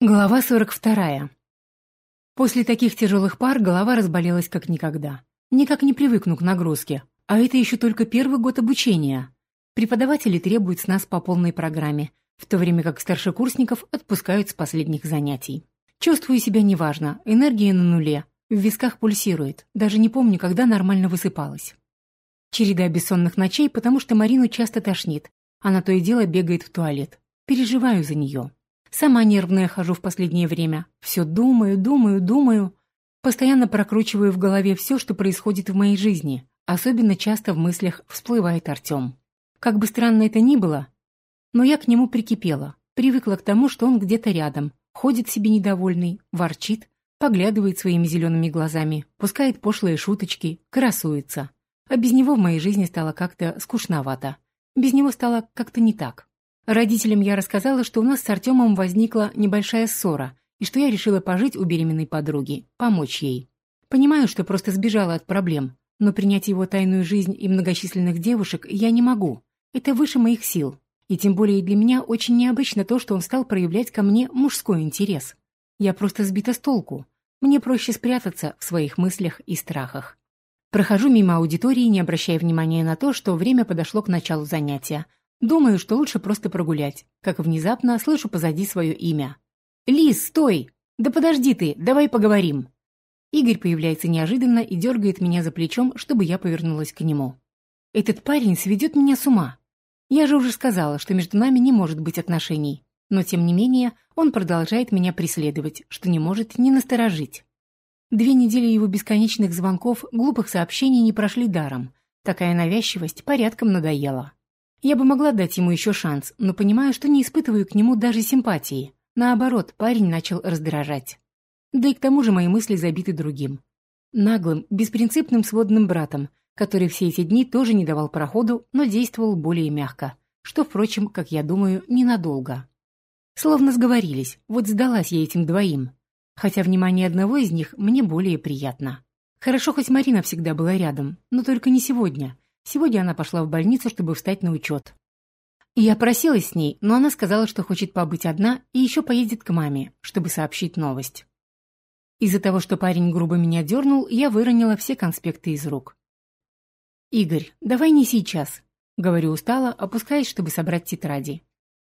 Глава 42. После таких тяжелых пар голова разболелась как никогда. Никак не привыкну к нагрузке. А это еще только первый год обучения. Преподаватели требуют с нас по полной программе, в то время как старшекурсников отпускают с последних занятий. Чувствую себя неважно, энергия на нуле, в висках пульсирует, даже не помню, когда нормально высыпалась. Череда бессонных ночей, потому что Марину часто тошнит. Она то и дело бегает в туалет. Переживаю за нее. Сама нервная хожу в последнее время. Все думаю, думаю, думаю. Постоянно прокручиваю в голове все, что происходит в моей жизни. Особенно часто в мыслях всплывает Артем. Как бы странно это ни было, но я к нему прикипела. Привыкла к тому, что он где-то рядом, ходит себе недовольный, ворчит, поглядывает своими зелеными глазами, пускает пошлые шуточки, красуется. А без него в моей жизни стало как-то скучновато. Без него стало как-то не так. Родителям я рассказала, что у нас с Артемом возникла небольшая ссора, и что я решила пожить у беременной подруги, помочь ей. Понимаю, что просто сбежала от проблем, но принять его тайную жизнь и многочисленных девушек я не могу. Это выше моих сил. И тем более для меня очень необычно то, что он стал проявлять ко мне мужской интерес. Я просто сбита с толку. Мне проще спрятаться в своих мыслях и страхах. Прохожу мимо аудитории, не обращая внимания на то, что время подошло к началу занятия, Думаю, что лучше просто прогулять, как внезапно слышу позади свое имя. «Лис, стой! Да подожди ты, давай поговорим!» Игорь появляется неожиданно и дергает меня за плечом, чтобы я повернулась к нему. «Этот парень сведет меня с ума. Я же уже сказала, что между нами не может быть отношений. Но, тем не менее, он продолжает меня преследовать, что не может не насторожить. Две недели его бесконечных звонков, глупых сообщений не прошли даром. Такая навязчивость порядком надоела. Я бы могла дать ему еще шанс, но понимаю, что не испытываю к нему даже симпатии. Наоборот, парень начал раздражать. Да и к тому же мои мысли забиты другим. Наглым, беспринципным сводным братом, который все эти дни тоже не давал проходу, но действовал более мягко, что, впрочем, как я думаю, ненадолго. Словно сговорились, вот сдалась я этим двоим. Хотя внимание одного из них мне более приятно. Хорошо, хоть Марина всегда была рядом, но только не сегодня — Сегодня она пошла в больницу, чтобы встать на учет. Я просилась с ней, но она сказала, что хочет побыть одна и еще поедет к маме, чтобы сообщить новость. Из-за того, что парень грубо меня дернул, я выронила все конспекты из рук. «Игорь, давай не сейчас», — говорю устало, опускаясь, чтобы собрать тетради.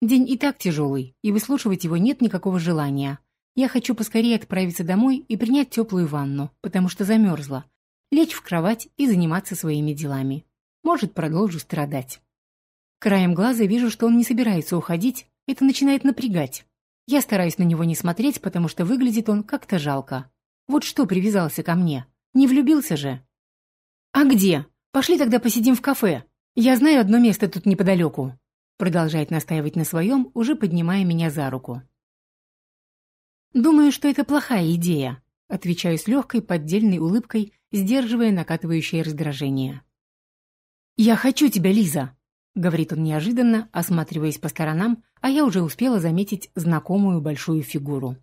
День и так тяжелый, и выслушивать его нет никакого желания. Я хочу поскорее отправиться домой и принять теплую ванну, потому что замерзла, лечь в кровать и заниматься своими делами. Может, продолжу страдать. Краем глаза вижу, что он не собирается уходить, это начинает напрягать. Я стараюсь на него не смотреть, потому что выглядит он как-то жалко. Вот что привязался ко мне. Не влюбился же. «А где? Пошли тогда посидим в кафе. Я знаю одно место тут неподалеку», продолжает настаивать на своем, уже поднимая меня за руку. «Думаю, что это плохая идея», отвечаю с легкой поддельной улыбкой, сдерживая накатывающее раздражение. «Я хочу тебя, Лиза!» — говорит он неожиданно, осматриваясь по сторонам, а я уже успела заметить знакомую большую фигуру.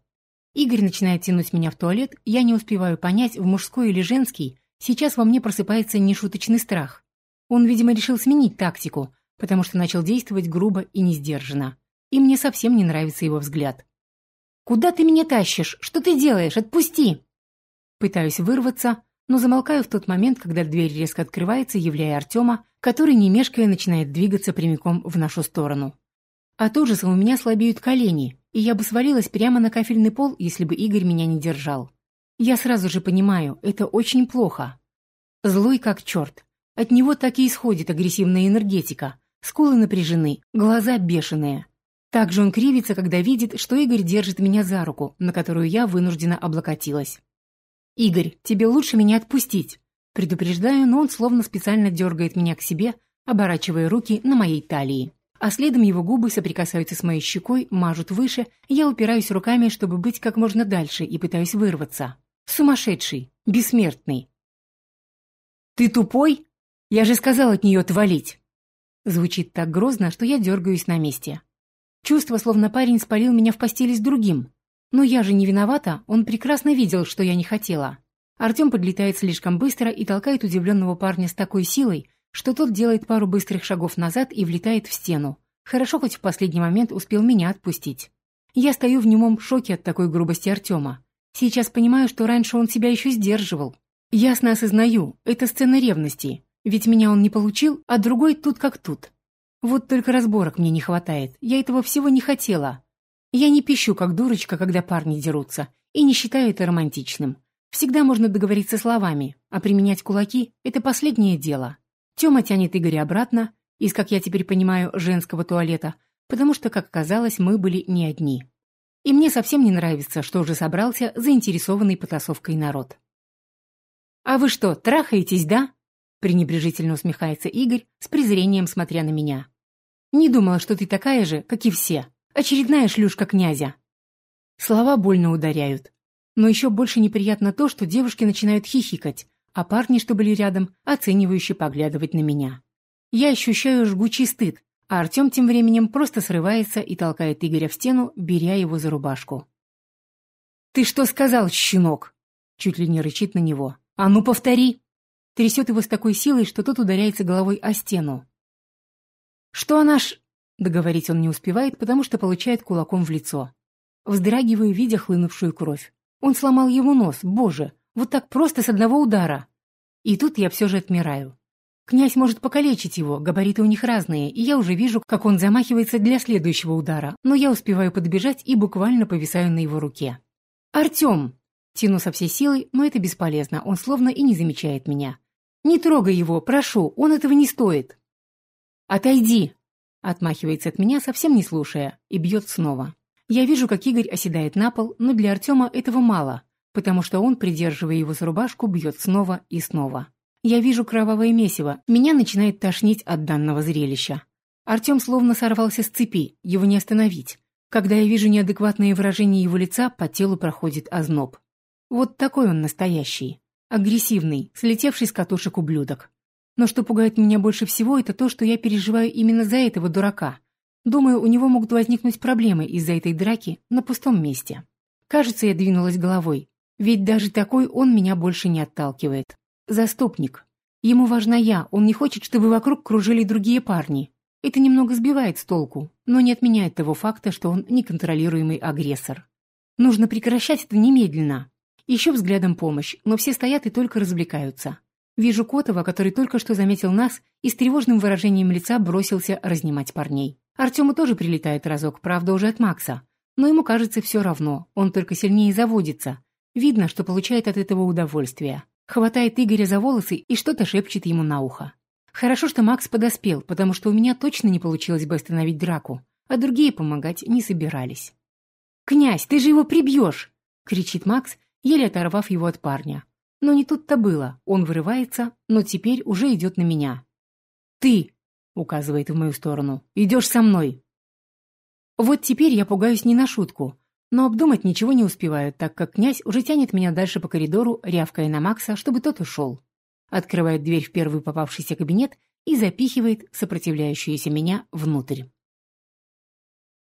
Игорь начинает тянуть меня в туалет, я не успеваю понять, в мужской или женский, сейчас во мне просыпается нешуточный страх. Он, видимо, решил сменить тактику, потому что начал действовать грубо и несдержанно. И мне совсем не нравится его взгляд. «Куда ты меня тащишь? Что ты делаешь? Отпусти!» Пытаюсь вырваться, но замолкаю в тот момент, когда дверь резко открывается, являя Артема, который, не мешкая, начинает двигаться прямиком в нашу сторону. От ужаса у меня слабеют колени, и я бы свалилась прямо на кафельный пол, если бы Игорь меня не держал. Я сразу же понимаю, это очень плохо. Злой как черт. От него так и исходит агрессивная энергетика. Скулы напряжены, глаза бешеные. Также он кривится, когда видит, что Игорь держит меня за руку, на которую я вынуждена облокотилась. «Игорь, тебе лучше меня отпустить!» Предупреждаю, но он словно специально дергает меня к себе, оборачивая руки на моей талии. А следом его губы соприкасаются с моей щекой, мажут выше, я упираюсь руками, чтобы быть как можно дальше, и пытаюсь вырваться. Сумасшедший, бессмертный. «Ты тупой? Я же сказал от нее отвалить!» Звучит так грозно, что я дергаюсь на месте. Чувство, словно парень спалил меня в постели с другим. Но я же не виновата, он прекрасно видел, что я не хотела. Артем подлетает слишком быстро и толкает удивленного парня с такой силой, что тот делает пару быстрых шагов назад и влетает в стену. Хорошо, хоть в последний момент успел меня отпустить. Я стою в немом шоке от такой грубости Артема. Сейчас понимаю, что раньше он себя еще сдерживал. Ясно осознаю, это сцена ревности, ведь меня он не получил, а другой тут как тут. Вот только разборок мне не хватает, я этого всего не хотела. Я не пищу, как дурочка, когда парни дерутся, и не считаю это романтичным. Всегда можно договориться словами, а применять кулаки – это последнее дело. Тёма тянет Игоря обратно, из, как я теперь понимаю, женского туалета, потому что, как оказалось, мы были не одни. И мне совсем не нравится, что уже собрался заинтересованный потасовкой народ. «А вы что, трахаетесь, да?» пренебрежительно усмехается Игорь, с презрением смотря на меня. «Не думала, что ты такая же, как и все. Очередная шлюшка князя». Слова больно ударяют. Но еще больше неприятно то, что девушки начинают хихикать, а парни, что были рядом, оценивающе поглядывать на меня. Я ощущаю жгучий стыд, а Артем тем временем просто срывается и толкает Игоря в стену, беря его за рубашку. «Ты что сказал, щенок?» Чуть ли не рычит на него. «А ну, повтори!» Трясет его с такой силой, что тот ударяется головой о стену. «Что она ж...» Договорить он не успевает, потому что получает кулаком в лицо. Вздрагиваю, видя хлынувшую кровь. Он сломал ему нос, боже, вот так просто с одного удара. И тут я все же отмираю. Князь может покалечить его, габариты у них разные, и я уже вижу, как он замахивается для следующего удара, но я успеваю подбежать и буквально повисаю на его руке. «Артем!» Тяну со всей силой, но это бесполезно, он словно и не замечает меня. «Не трогай его, прошу, он этого не стоит!» «Отойди!» Отмахивается от меня, совсем не слушая, и бьет снова. Я вижу, как Игорь оседает на пол, но для Артема этого мало, потому что он, придерживая его за рубашку, бьет снова и снова. Я вижу кровавое месиво, меня начинает тошнить от данного зрелища. Артем словно сорвался с цепи, его не остановить. Когда я вижу неадекватное выражение его лица, по телу проходит озноб. Вот такой он настоящий. Агрессивный, слетевший с катушек ублюдок. Но что пугает меня больше всего, это то, что я переживаю именно за этого дурака. Думаю, у него могут возникнуть проблемы из-за этой драки на пустом месте. Кажется, я двинулась головой. Ведь даже такой он меня больше не отталкивает. Заступник. Ему важна я, он не хочет, чтобы вокруг кружили другие парни. Это немного сбивает с толку, но не отменяет того факта, что он неконтролируемый агрессор. Нужно прекращать это немедленно. Еще взглядом помощь, но все стоят и только развлекаются. Вижу Котова, который только что заметил нас и с тревожным выражением лица бросился разнимать парней. Артему тоже прилетает разок, правда, уже от Макса. Но ему кажется все равно, он только сильнее заводится. Видно, что получает от этого удовольствие. Хватает Игоря за волосы и что-то шепчет ему на ухо. Хорошо, что Макс подоспел, потому что у меня точно не получилось бы остановить драку, а другие помогать не собирались. «Князь, ты же его прибьешь!» — кричит Макс еле оторвав его от парня. Но не тут-то было, он вырывается, но теперь уже идет на меня. «Ты!» — указывает в мою сторону. «Идешь со мной!» Вот теперь я пугаюсь не на шутку, но обдумать ничего не успеваю, так как князь уже тянет меня дальше по коридору, рявкая на Макса, чтобы тот ушел. Открывает дверь в первый попавшийся кабинет и запихивает сопротивляющуюся меня внутрь.